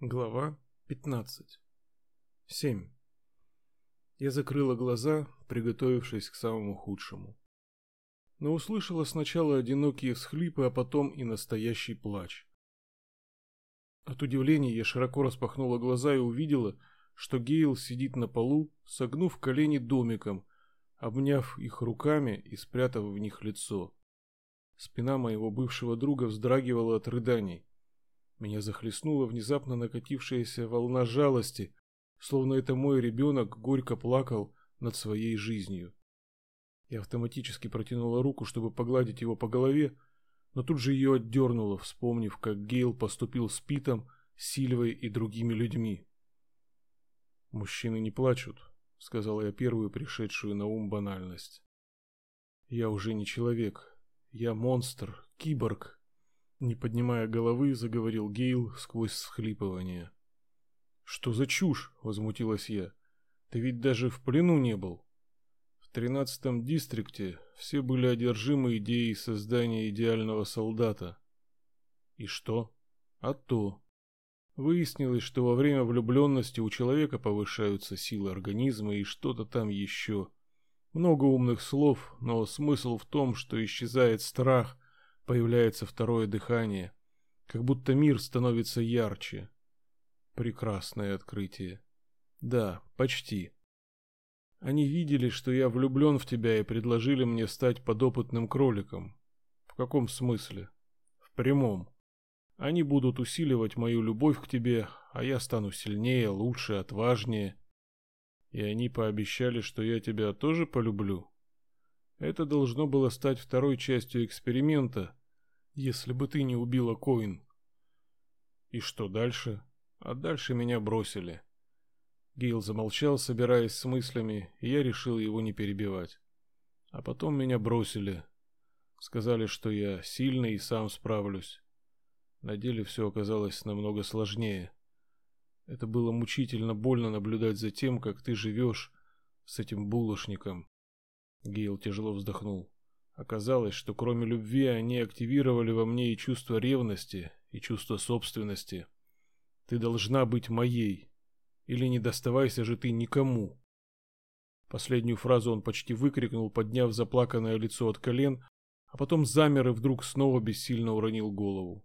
Глава 15. 7. Я закрыла глаза, приготовившись к самому худшему. Но услышала сначала одинокие всхлипы, а потом и настоящий плач. От удивления я широко распахнула глаза и увидела, что Гейл сидит на полу, согнув колени домиком, обняв их руками и спрятав в них лицо. Спина моего бывшего друга вздрагивала от рыданий. Меня захлестнула внезапно накатившаяся волна жалости, словно это мой ребенок горько плакал над своей жизнью. Я автоматически протянула руку, чтобы погладить его по голове, но тут же ее отдернула, вспомнив, как Гейл поступил с Питом, Сильвой и другими людьми. «Мужчины не плачут», — сказала я первую пришедшую на ум банальность. «Я уже не человек. Я монстр, киборг, не поднимая головы, заговорил Гейл сквозь схлипывание. «Что за чушь?» — возмутилась я. «Ты ведь даже в плену не был». В тринадцатом дистрикте все были одержимы идеей создания идеального солдата. И что? А то. Выяснилось, что во время влюбленности у человека повышаются силы организма и что-то там еще. Много умных слов, но смысл в том, что исчезает страх – Появляется второе дыхание, как будто мир становится ярче. Прекрасное открытие. Да, почти. Они видели, что я влюблен в тебя и предложили мне стать подопытным кроликом. В каком смысле? В прямом. Они будут усиливать мою любовь к тебе, а я стану сильнее, лучше, отважнее. И они пообещали, что я тебя тоже полюблю. Это должно было стать второй частью эксперимента, если бы ты не убила Коин. И что дальше? А дальше меня бросили. Гейл замолчал, собираясь с мыслями, и я решил его не перебивать. А потом меня бросили. Сказали, что я сильный и сам справлюсь. На деле все оказалось намного сложнее. Это было мучительно больно наблюдать за тем, как ты живешь с этим булочником. Гейл тяжело вздохнул. Оказалось, что кроме любви они активировали во мне и чувство ревности, и чувство собственности. Ты должна быть моей, или не доставайся же ты никому. Последнюю фразу он почти выкрикнул, подняв заплаканное лицо от колен, а потом замер и вдруг снова бессильно уронил голову.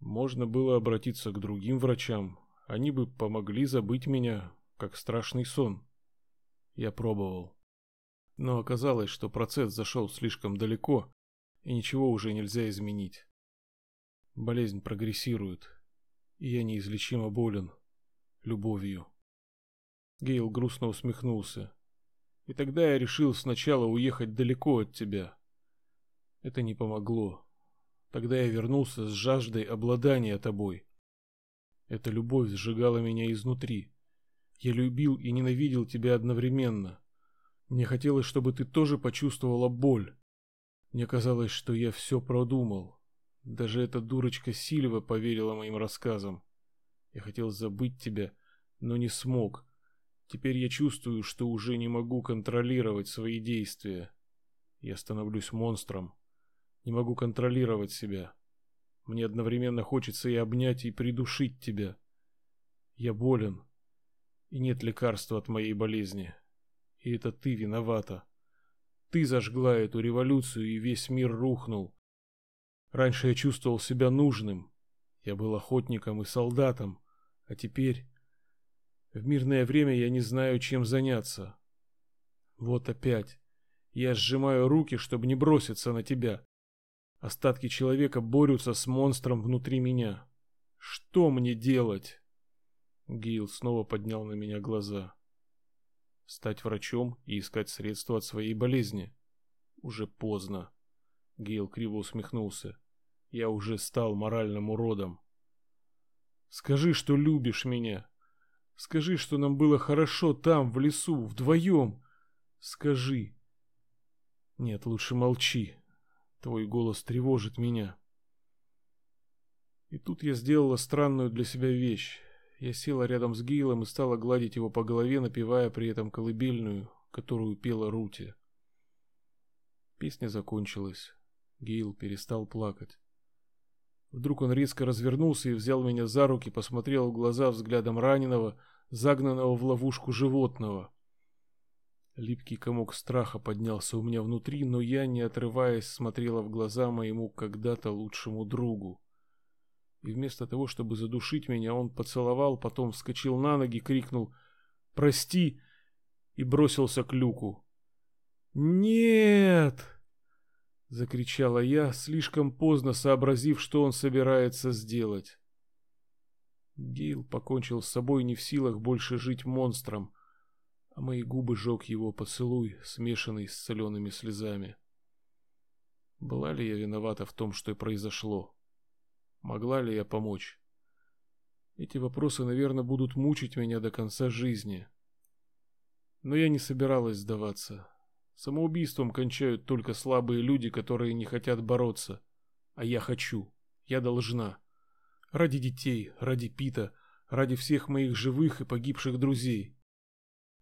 Можно было обратиться к другим врачам, они бы помогли забыть меня, как страшный сон. Я пробовал. Но оказалось, что процесс зашел слишком далеко, и ничего уже нельзя изменить. Болезнь прогрессирует, и я неизлечимо болен любовью. Гейл грустно усмехнулся. И тогда я решил сначала уехать далеко от тебя. Это не помогло. Тогда я вернулся с жаждой обладания тобой. Эта любовь сжигала меня изнутри. Я любил и ненавидел тебя одновременно. Мне хотелось, чтобы ты тоже почувствовала боль. Мне казалось, что я все продумал. Даже эта дурочка Сильва поверила моим рассказам. Я хотел забыть тебя, но не смог. Теперь я чувствую, что уже не могу контролировать свои действия. Я становлюсь монстром. Не могу контролировать себя. Мне одновременно хочется и обнять, и придушить тебя. Я болен, и нет лекарства от моей болезни. И это ты виновата. Ты зажгла эту революцию, и весь мир рухнул. Раньше я чувствовал себя нужным. Я был охотником и солдатом. А теперь... В мирное время я не знаю, чем заняться. Вот опять. Я сжимаю руки, чтобы не броситься на тебя. Остатки человека борются с монстром внутри меня. Что мне делать? Гил снова поднял на меня глаза стать врачом и искать средства от своей болезни. Уже поздно. Гейл криво усмехнулся. Я уже стал моральным уродом. Скажи, что любишь меня. Скажи, что нам было хорошо там, в лесу, вдвоем. Скажи. Нет, лучше молчи. Твой голос тревожит меня. И тут я сделала странную для себя вещь. Я села рядом с Гейлом и стала гладить его по голове, напевая при этом колыбельную, которую пела Рути. Песня закончилась. Гейл перестал плакать. Вдруг он резко развернулся и взял меня за руки, посмотрел в глаза взглядом раненого, загнанного в ловушку животного. Липкий комок страха поднялся у меня внутри, но я, не отрываясь, смотрела в глаза моему когда-то лучшему другу. И вместо того, чтобы задушить меня, он поцеловал, потом вскочил на ноги, крикнул «Прости!» и бросился к люку. «Нет!» — закричала я, слишком поздно сообразив, что он собирается сделать. Гейл покончил с собой не в силах больше жить монстром, а мои губы жег его поцелуй, смешанный с солеными слезами. Была ли я виновата в том, что и произошло? Могла ли я помочь? Эти вопросы, наверное, будут мучить меня до конца жизни. Но я не собиралась сдаваться. Самоубийством кончают только слабые люди, которые не хотят бороться. А я хочу. Я должна. Ради детей, ради Пита, ради всех моих живых и погибших друзей.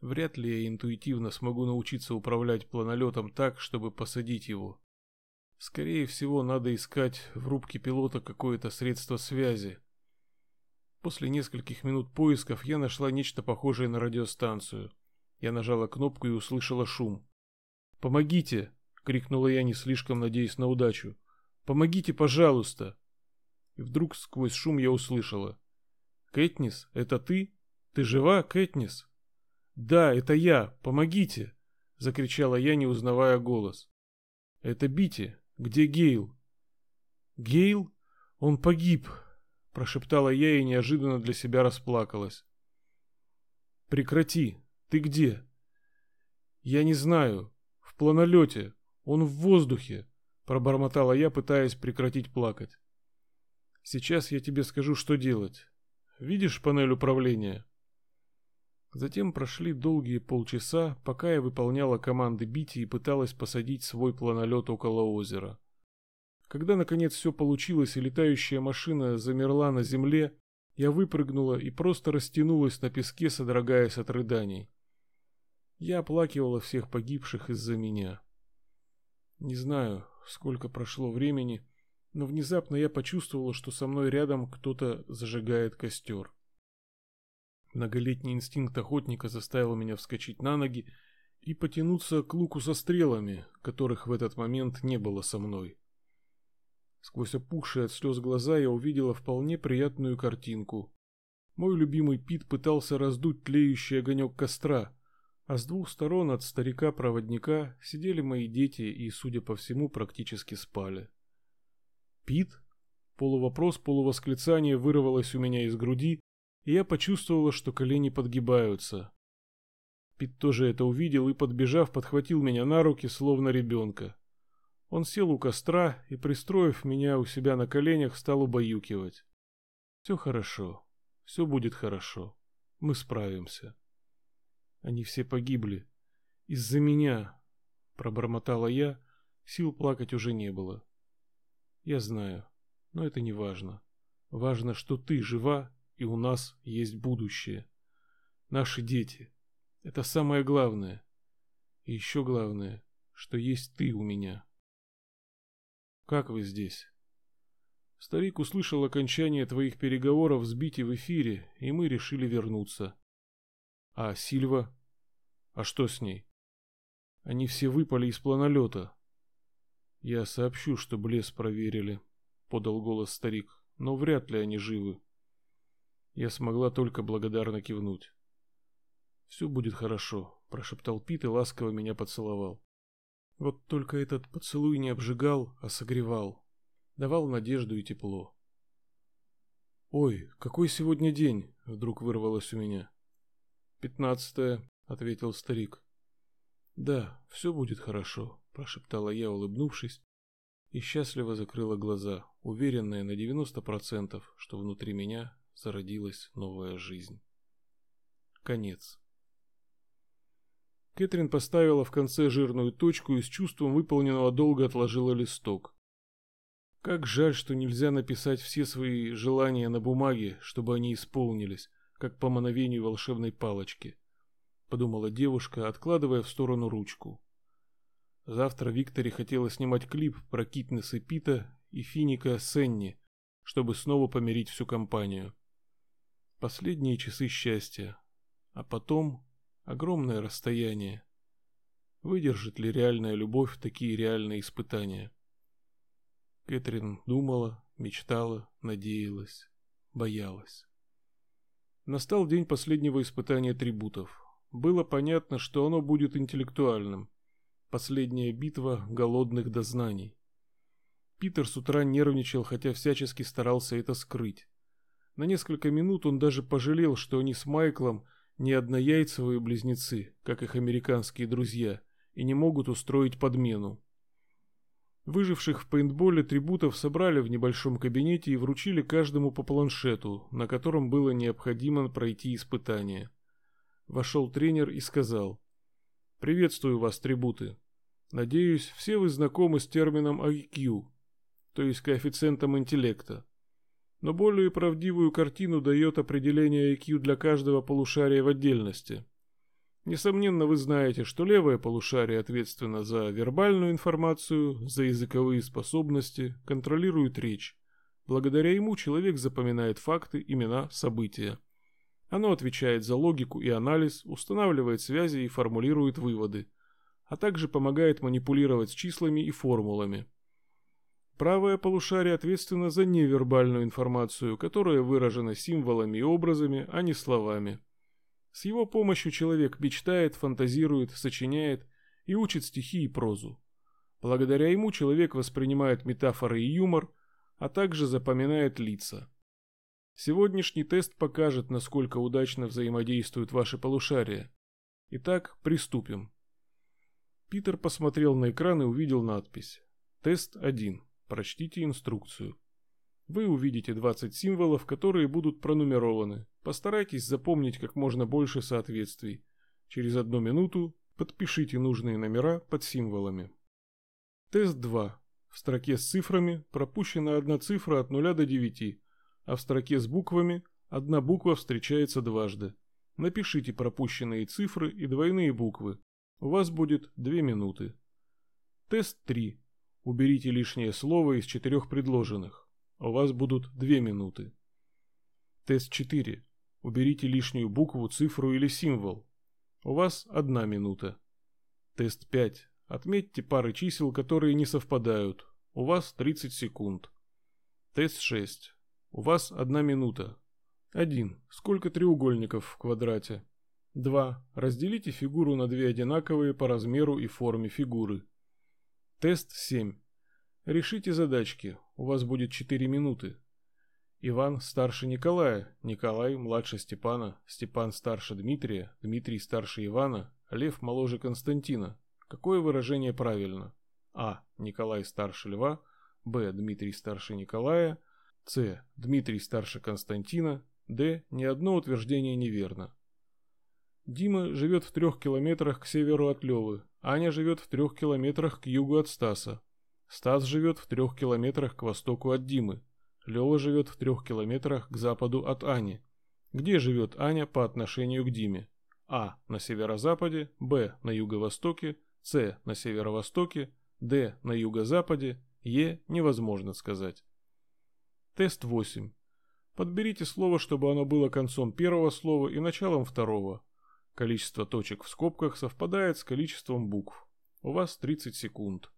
Вряд ли я интуитивно смогу научиться управлять планолетом так, чтобы посадить его. Скорее всего, надо искать в рубке пилота какое-то средство связи. После нескольких минут поисков я нашла нечто похожее на радиостанцию. Я нажала кнопку и услышала шум. «Помогите!» — крикнула я, не слишком надеясь на удачу. «Помогите, пожалуйста!» И вдруг сквозь шум я услышала. «Кэтнис, это ты? Ты жива, Кэтнис?» «Да, это я! Помогите!» — закричала я, не узнавая голос. «Это Бити! Где Гейл?» «Гейл? Он погиб!» — прошептала я и неожиданно для себя расплакалась. «Прекрати! Ты где?» «Я не знаю планолете. Он в воздухе, пробормотала я, пытаясь прекратить плакать. Сейчас я тебе скажу, что делать. Видишь панель управления? Затем прошли долгие полчаса, пока я выполняла команды Бити и пыталась посадить свой планолет около озера. Когда наконец все получилось и летающая машина замерла на земле, я выпрыгнула и просто растянулась на песке, содрогаясь от рыданий. Я оплакивала всех погибших из-за меня. Не знаю, сколько прошло времени, но внезапно я почувствовала, что со мной рядом кто-то зажигает костер. Многолетний инстинкт охотника заставил меня вскочить на ноги и потянуться к луку со стрелами, которых в этот момент не было со мной. Сквозь опухшие от слез глаза я увидела вполне приятную картинку. Мой любимый Пит пытался раздуть тлеющий огонек костра, а с двух сторон от старика-проводника сидели мои дети и, судя по всему, практически спали. «Пит?» Полувопрос, полувосклицание вырвалось у меня из груди, и я почувствовала, что колени подгибаются. Пит тоже это увидел и, подбежав, подхватил меня на руки, словно ребенка. Он сел у костра и, пристроив меня у себя на коленях, стал убаюкивать. «Все хорошо, все будет хорошо, мы справимся». Они все погибли. Из-за меня, пробормотала я, сил плакать уже не было. Я знаю, но это не важно. Важно, что ты жива, и у нас есть будущее. Наши дети. Это самое главное. И еще главное, что есть ты у меня. Как вы здесь? Старик услышал окончание твоих переговоров с Бити в эфире, и мы решили вернуться. А Сильва? А что с ней? Они все выпали из планолета. Я сообщу, что блес проверили, подал голос старик, но вряд ли они живы. Я смогла только благодарно кивнуть. Все будет хорошо, прошептал Пит и ласково меня поцеловал. Вот только этот поцелуй не обжигал, а согревал, давал надежду и тепло. Ой, какой сегодня день? вдруг вырвалось у меня. «Пятнадцатое», — ответил старик. «Да, все будет хорошо», — прошептала я, улыбнувшись, и счастливо закрыла глаза, уверенная на девяносто процентов, что внутри меня зародилась новая жизнь. Конец. Кэтрин поставила в конце жирную точку и с чувством выполненного долга отложила листок. Как жаль, что нельзя написать все свои желания на бумаге, чтобы они исполнились, как по мановению волшебной палочки, подумала девушка, откладывая в сторону ручку. Завтра Викторе хотела снимать клип про Китнеса Пита и Финика Сенни, чтобы снова помирить всю компанию. Последние часы счастья, а потом огромное расстояние. Выдержит ли реальная любовь такие реальные испытания? Кэтрин думала, мечтала, надеялась, боялась. Настал день последнего испытания трибутов. Было понятно, что оно будет интеллектуальным. Последняя битва голодных дознаний. Питер с утра нервничал, хотя всячески старался это скрыть. На несколько минут он даже пожалел, что они с Майклом не однояйцевые близнецы, как их американские друзья, и не могут устроить подмену. Выживших в пейнтболе трибутов собрали в небольшом кабинете и вручили каждому по планшету, на котором было необходимо пройти испытание. Вошел тренер и сказал «Приветствую вас, трибуты. Надеюсь, все вы знакомы с термином IQ, то есть коэффициентом интеллекта. Но более правдивую картину дает определение IQ для каждого полушария в отдельности. Несомненно, вы знаете, что левое полушарие ответственно за вербальную информацию, за языковые способности, контролирует речь. Благодаря ему человек запоминает факты, имена, события. Оно отвечает за логику и анализ, устанавливает связи и формулирует выводы, а также помогает манипулировать числами и формулами. Правое полушарие ответственно за невербальную информацию, которая выражена символами и образами, а не словами. С его помощью человек мечтает, фантазирует, сочиняет и учит стихи и прозу. Благодаря ему человек воспринимает метафоры и юмор, а также запоминает лица. Сегодняшний тест покажет, насколько удачно взаимодействуют ваши полушария. Итак, приступим. Питер посмотрел на экран и увидел надпись. Тест 1. Прочтите инструкцию. Вы увидите 20 символов, которые будут пронумерованы. Постарайтесь запомнить как можно больше соответствий. Через одну минуту подпишите нужные номера под символами. Тест 2. В строке с цифрами пропущена одна цифра от 0 до 9, а в строке с буквами одна буква встречается дважды. Напишите пропущенные цифры и двойные буквы. У вас будет 2 минуты. Тест 3. Уберите лишнее слово из четырех предложенных. У вас будут 2 минуты. Тест 4. Уберите лишнюю букву, цифру или символ. У вас 1 минута. Тест 5. Отметьте пары чисел, которые не совпадают. У вас 30 секунд. Тест 6. У вас 1 минута. 1. Сколько треугольников в квадрате? 2. Разделите фигуру на две одинаковые по размеру и форме фигуры. Тест 7. Решите задачки. У вас будет 4 минуты. Иван старше Николая, Николай младше Степана, Степан старше Дмитрия, Дмитрий старше Ивана, Лев моложе Константина. Какое выражение правильно? А. Николай старше Льва, Б. Дмитрий старше Николая, С. Дмитрий старше Константина, Д. Ни одно утверждение неверно. Дима живет в трех километрах к северу от Левы, Аня живет в трех километрах к югу от Стаса, Стас живет в трех километрах к востоку от Димы. Лёва живет в трех километрах к западу от Ани. Где живет Аня по отношению к Диме? А. На северо-западе, Б. На юго-востоке, С. На северо-востоке, Д. На юго-западе, Е. Невозможно сказать. Тест 8. Подберите слово, чтобы оно было концом первого слова и началом второго. Количество точек в скобках совпадает с количеством букв. У вас 30 секунд.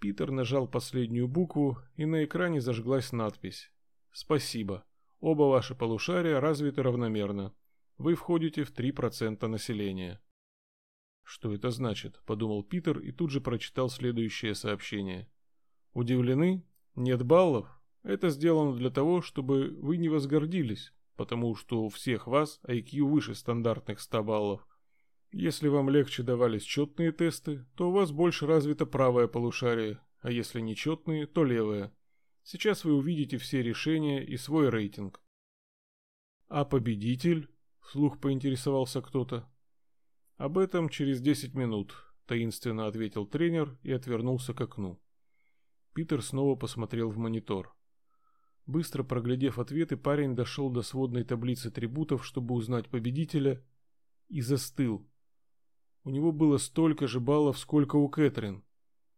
Питер нажал последнюю букву, и на экране зажглась надпись «Спасибо. Оба ваши полушария развиты равномерно. Вы входите в 3% населения». «Что это значит?» – подумал Питер и тут же прочитал следующее сообщение. «Удивлены? Нет баллов? Это сделано для того, чтобы вы не возгордились, потому что у всех вас IQ выше стандартных 100 баллов. Если вам легче давались четные тесты, то у вас больше развито правое полушарие, а если нечетные, то левое. Сейчас вы увидите все решения и свой рейтинг. А победитель? Вслух поинтересовался кто-то. Об этом через 10 минут, таинственно ответил тренер и отвернулся к окну. Питер снова посмотрел в монитор. Быстро проглядев ответы, парень дошел до сводной таблицы атрибутов, чтобы узнать победителя, и застыл, у него было столько же баллов, сколько у Кэтрин.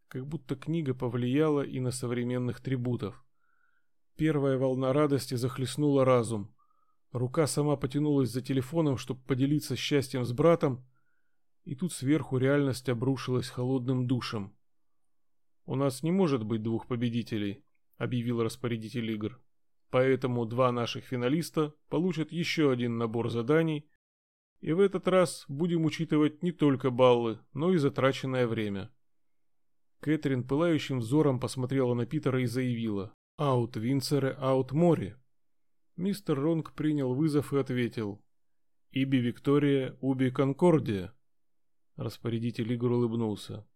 Как будто книга повлияла и на современных трибутов. Первая волна радости захлестнула разум. Рука сама потянулась за телефоном, чтобы поделиться счастьем с братом, и тут сверху реальность обрушилась холодным душем. «У нас не может быть двух победителей», — объявил распорядитель игр. «Поэтому два наших финалиста получат еще один набор заданий, и в этот раз будем учитывать не только баллы, но и затраченное время». Кэтрин пылающим взором посмотрела на Питера и заявила «Аут Винцере, аут Мори». Мистер Ронг принял вызов и ответил «Иби Виктория, уби Конкордия». Распорядитель игр улыбнулся.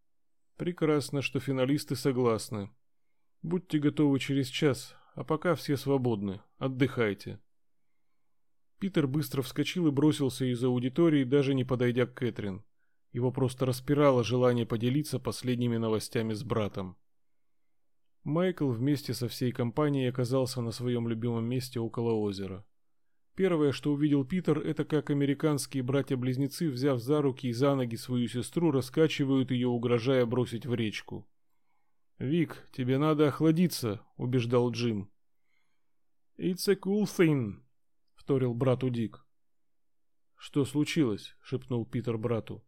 «Прекрасно, что финалисты согласны. Будьте готовы через час, а пока все свободны. Отдыхайте». Питер быстро вскочил и бросился из аудитории, даже не подойдя к Кэтрин. Его просто распирало желание поделиться последними новостями с братом. Майкл вместе со всей компанией оказался на своем любимом месте около озера. Первое, что увидел Питер, это как американские братья-близнецы, взяв за руки и за ноги свою сестру, раскачивают ее, угрожая бросить в речку. «Вик, тебе надо охладиться», — убеждал Джим. «It's a cool thing», — вторил брату Дик. «Что случилось?» — шепнул Питер брату.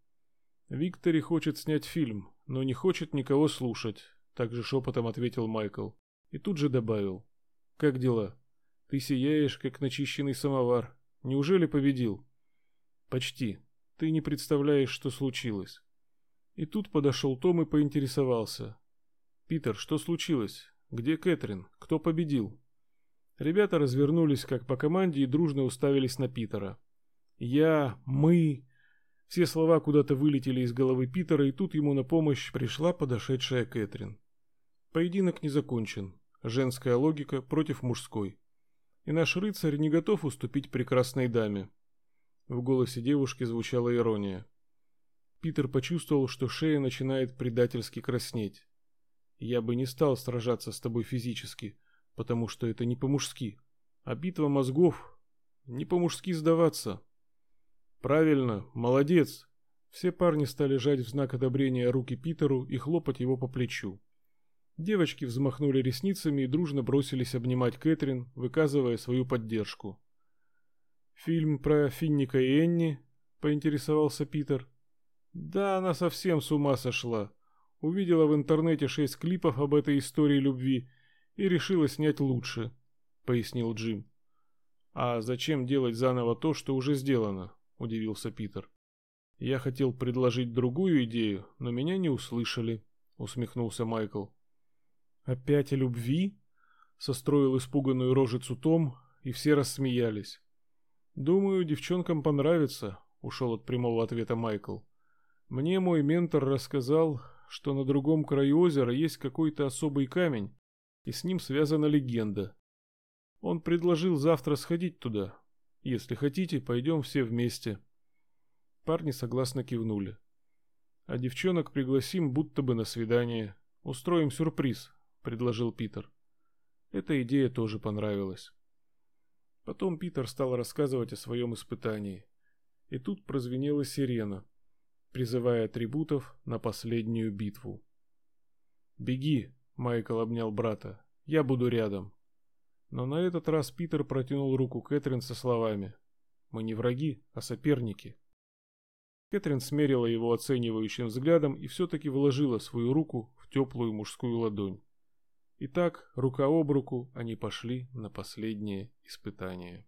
Виктори хочет снять фильм, но не хочет никого слушать, также шепотом ответил Майкл. И тут же добавил. Как дела? Ты сияешь, как начищенный самовар. Неужели победил? Почти. Ты не представляешь, что случилось. И тут подошел Том и поинтересовался. Питер, что случилось? Где Кэтрин? Кто победил? Ребята развернулись как по команде и дружно уставились на Питера. Я, мы, все слова куда-то вылетели из головы Питера, и тут ему на помощь пришла подошедшая Кэтрин. Поединок не закончен. Женская логика против мужской. И наш рыцарь не готов уступить прекрасной даме. В голосе девушки звучала ирония. Питер почувствовал, что шея начинает предательски краснеть. Я бы не стал сражаться с тобой физически, потому что это не по-мужски. А битва мозгов не по-мужски сдаваться. Правильно, молодец. Все парни стали жать в знак одобрения руки Питеру и хлопать его по плечу. Девочки взмахнули ресницами и дружно бросились обнимать Кэтрин, выказывая свою поддержку. «Фильм про Финника и Энни?» — поинтересовался Питер. «Да, она совсем с ума сошла. Увидела в интернете шесть клипов об этой истории любви и решила снять лучше», — пояснил Джим. «А зачем делать заново то, что уже сделано?» — удивился Питер. «Я хотел предложить другую идею, но меня не услышали», — усмехнулся Майкл. «Опять о любви?» — состроил испуганную рожицу Том, и все рассмеялись. «Думаю, девчонкам понравится», — ушел от прямого ответа Майкл. «Мне мой ментор рассказал, что на другом краю озера есть какой-то особый камень, и с ним связана легенда. Он предложил завтра сходить туда, если хотите, пойдем все вместе. Парни согласно кивнули. А девчонок пригласим будто бы на свидание. Устроим сюрприз, предложил Питер. Эта идея тоже понравилась. Потом Питер стал рассказывать о своем испытании. И тут прозвенела сирена, призывая атрибутов на последнюю битву. «Беги!» — Майкл обнял брата. «Я буду рядом». Но на этот раз Питер протянул руку Кэтрин со словами «Мы не враги, а соперники». Кэтрин смерила его оценивающим взглядом и все-таки вложила свою руку в теплую мужскую ладонь. И так, рука об руку, они пошли на последнее испытание.